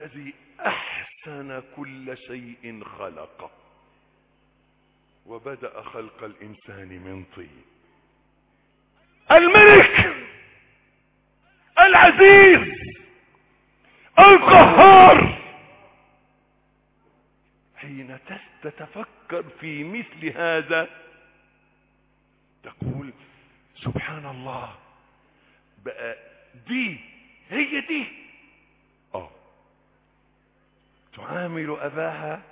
الذي أحسن كل شيء خلقه. وبدأ خلق الإنسان من طين. الملك! العزيز! القهار! حين تتفكر في مثل هذا تقول سبحان الله بقى دي هي دي. تعامل أباها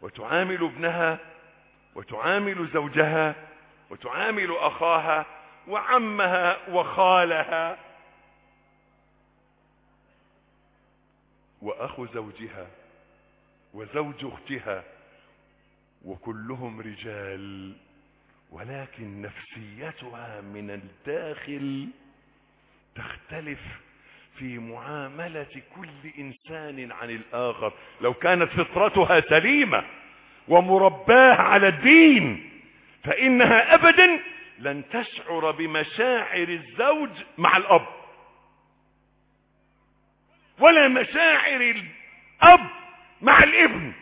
وتعامل ابنها وتعامل زوجها وتعامل أخاها وعمها وخالها. واخو زوجها وزوج أختها وكلهم رجال ولكن نفسيتها من الداخل تختلف في معاملة كل إنسان عن الآخر. لو كانت فطرتها سليمة ومرباه على الدين فإنها ابدا لن تشعر بمشاعر الزوج مع الأب. ولا مشاعر الأب مع الابن.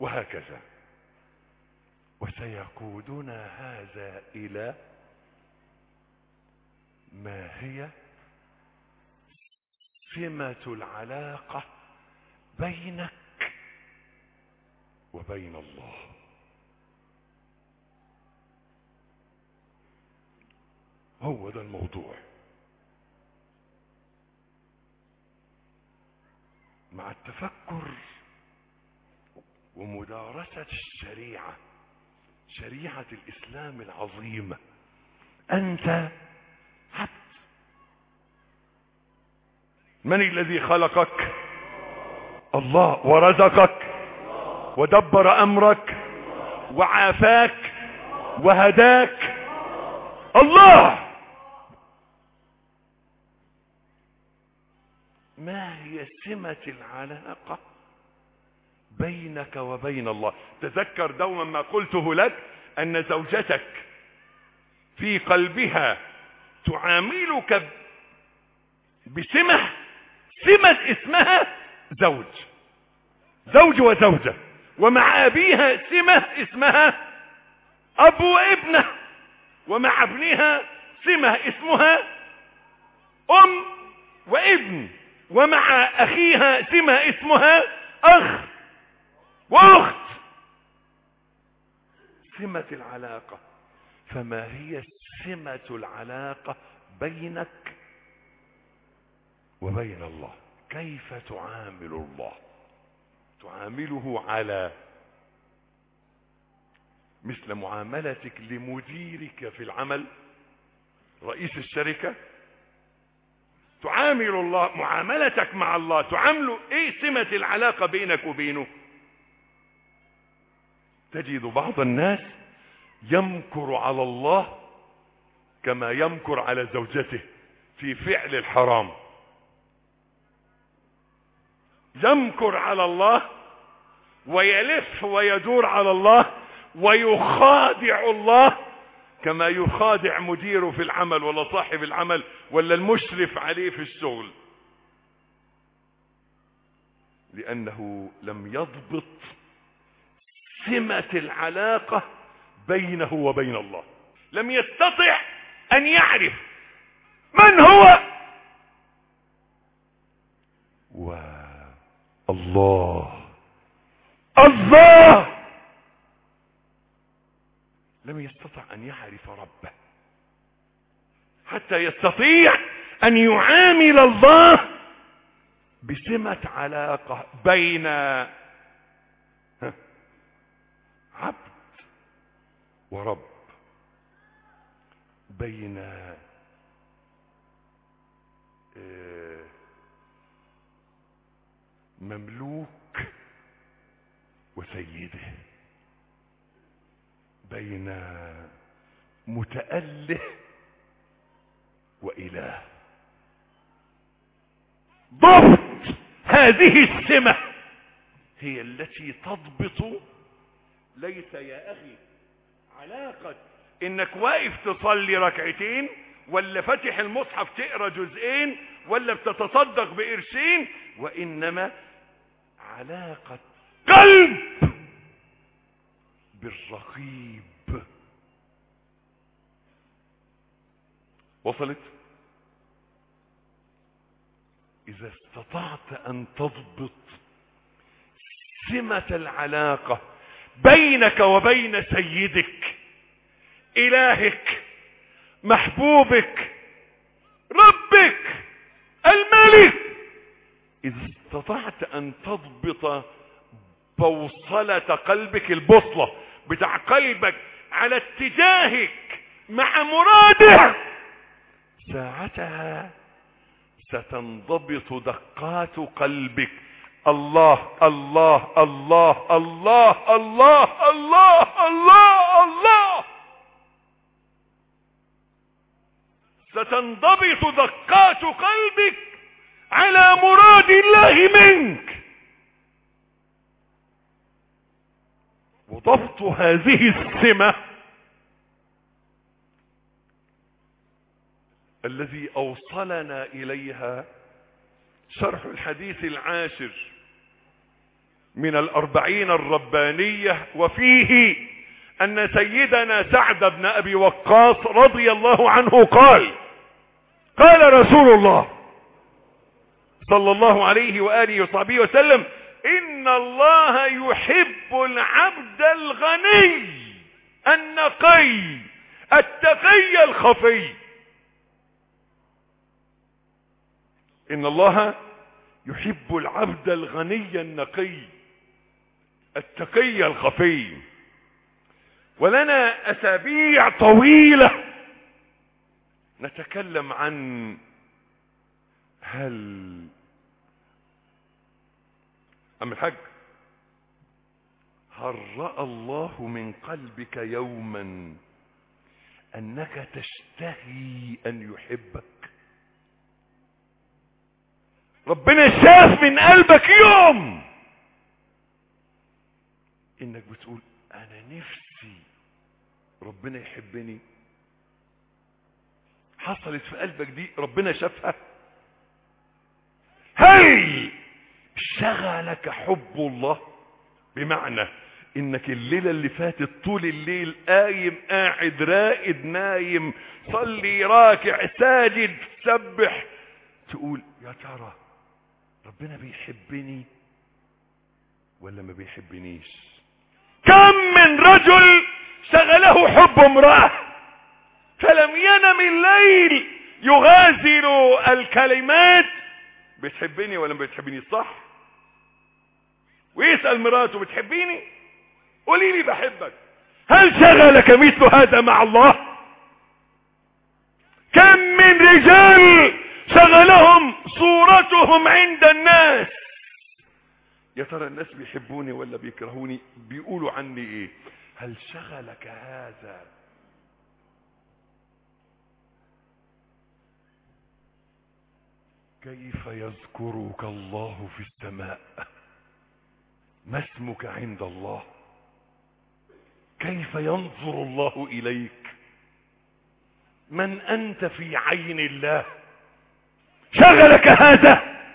وهكذا. وسيقودنا هذا إلى ما هي سمة العلاقة بينك وبين الله. هو ده الموضوع. مع التفكر ومدارسة الشريعة شريعة الإسلام العظيمة أنت عبد من الذي خلقك؟ الله ورزقك ودبر أمرك وعافاك وهداك. الله! ما هي سمة العلاقة بينك وبين الله؟ تذكر دوما ما قلته لك أن زوجتك في قلبها تعاملك بسمة سمة اسمها زوج. زوج وزوجة. ومع أبيها سمة اسمها أب وابنة. ومع ابنها سمة اسمها أم وابن. ومع أخيها سمة اسمها أخ وأخت. سمة العلاقة. فما هي سمة العلاقة بينك وبين الله. كيف تعامل الله؟ تعامله على مثل معاملتك لمديرك في العمل رئيس الشركة؟ تعامل الله معاملتك مع الله تعامله إيه سمة العلاقة بينك وبينه؟ تجد بعض الناس يمكر على الله كما يمكر على زوجته في فعل الحرام. يمكر على الله ويلف ويدور على الله ويخادع الله كما يخادع مديره في العمل ولا صاحب العمل ولا المشرف عليه في الشغل. لأنه لم يضبط سمة العلاقة بينه وبين الله. لم يستطع أن يعرف من هو والله الله! لم يستطع أن يعرف ربه. حتى يستطيع أن يعامل الله بسمة علاقة بين عبد ورب. بين مملوك وسيده بين متأله وإله. ضبط هذه السمة هي التي تضبط. ليس يا أخي علاقة. إنك واقف تصلي ركعتين ولا فتح المصحف تقرأ جزئين ولا بتتصدق بقرشين وإنما علاقة قلب بالرقيب. وصلت؟ إذا استطعت أن تضبط سمة العلاقة بينك وبين سيدك إلهك محبوبك ربك اذا استطعت أن تضبط بوصلة قلبك البوصلة بتاع قلبك على اتجاهك مع مراده. ساعتها ستنضبط دقات قلبك. الله الله الله الله الله الله الله الله. ستنضبط دقات قلبك على مراد الله منك. وضبط هذه السمة الذي أوصلنا إليها شرح الحديث العاشر من الأربعين الربانية. وفيه أن سيدنا سعد بن أبي وقاص رضي الله عنه قال قال رسول الله صلى الله عليه وآله وصحبه وسلم إن الله يحب العبد الغني النقي التقي الخفي. إن الله يحب العبد الغني النقي التقي الخفي. ولنا أسابيع طويلة نتكلم عن هل أم الحج هل رأى الله من قلبك يوما أنك تشتهي أن يحبك؟ ربنا شاف من قلبك يوم إنك بتقول أنا نفسي ربنا يحبني. حصلت في قلبك دي ربنا شافها هل شغلك حب الله بمعنى إنك الليلة اللي فاتت طول الليل قايم قاعد راقد نايم صلي راكع ساجد سبح تقول يا ترى ربنا بيحبني ولا ما بيحبنيش؟ كم من رجل شغله حب امرأة فلم ينم الليل يغازل الكلمات بتحبني ولا ما بتحبني صح؟ ويسأل مراته بتحبيني؟ قولي لي بحبك. هل شغلك مثل هذا مع الله؟ كم من رجال شغلهم صورتهم عند الناس. يا ترى الناس بيحبوني ولا بيكرهوني؟ بيقولوا عني إيه؟ هل شغلك هذا؟ كيف يذكرك الله في السماء؟ ما اسمك عند الله؟ كيف ينظر الله إليك؟ من أنت في عين الله؟ شغلك هذا!